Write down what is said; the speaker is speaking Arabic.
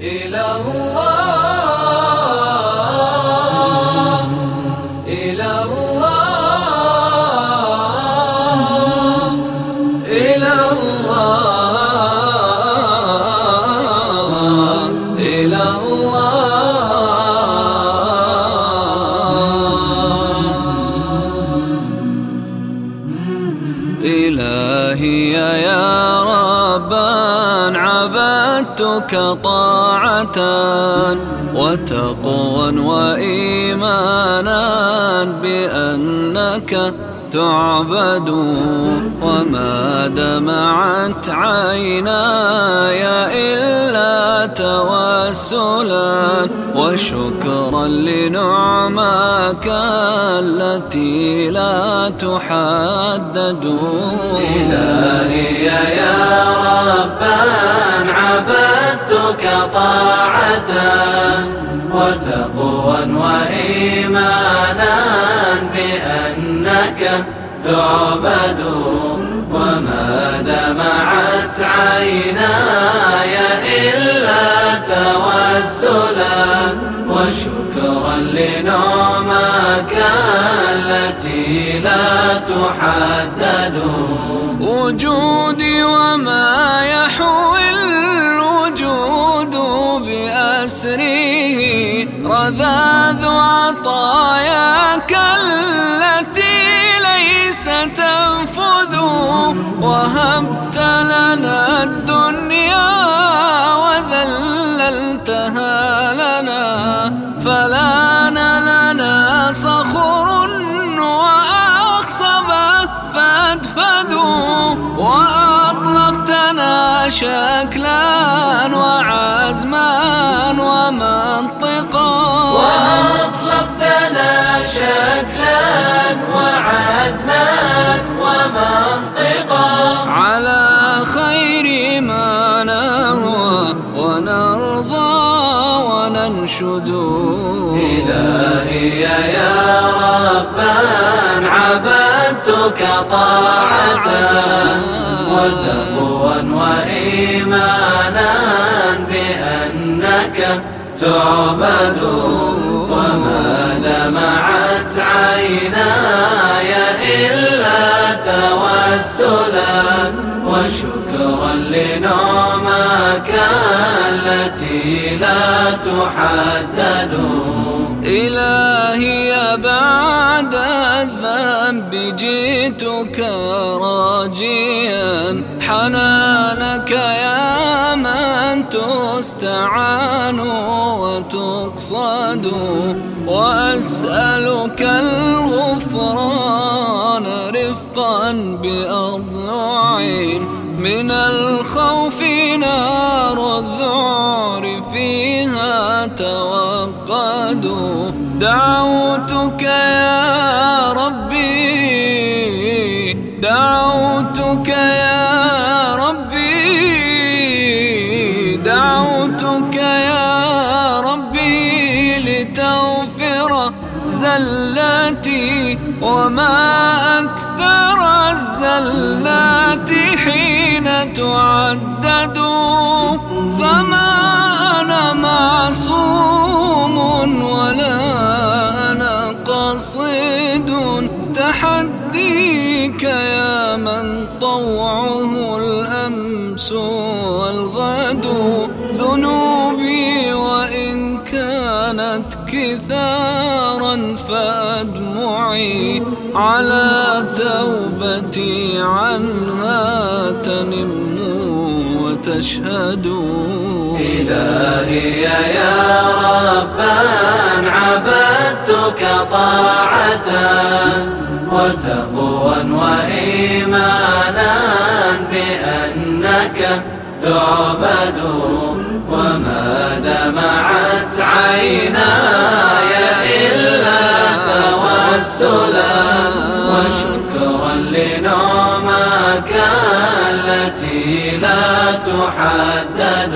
إلى الله. إلهي يا ربان عبدتك طاعة وتقوى وإيمانا بأنك تعبد وما دمعت عيناي إلا توسلا وشكرا لنعماك التي لا تحدد. إلهي يا ربان عبدتك طاعة وتقوى وإيمانا بأنك تعبد وما دمعت عيناي إلا توسلا. وشكرا لنعمك التي لا تحدد. وجودي وما يحوي وهبت لنا الدنيا وذللتها لنا فلان لنا صخر وأخصبه فأدفدوا وأطلقتنا شكلا ونرضى وننشد. إلهي يا ربان عبدتك طاعة وتقوى وإيمانا بأنك تعبد. وما دمعت عيناي إلا توسلا وشكرا. لنعمك التي لا تحدد. إلهي بعد الذنب جئتك راجيا. من تستعان وتقصد وأسألك الغفران رفقا بأضلعين من الخوف نار الذعر فيها توقدوا دعوتك يا ربي دعوتك دعوتك يا ربي لتغفر زلاتي وما أكثر الزلات حين تعدد. فما أنا معصوم ولا أنا قصيد تحديك يا من طوعه الأمس والغد. ذنوبي وإن كانت كثارا فأدمعي على توبتي عنها تنم وتشهد. إلهي يا ربان عبدتك طاعة وتقوى وإيمانا بأنك تعبد وما دمعت عيناي إلا توسلا. وشكرا لنعمك التي لا تحدد.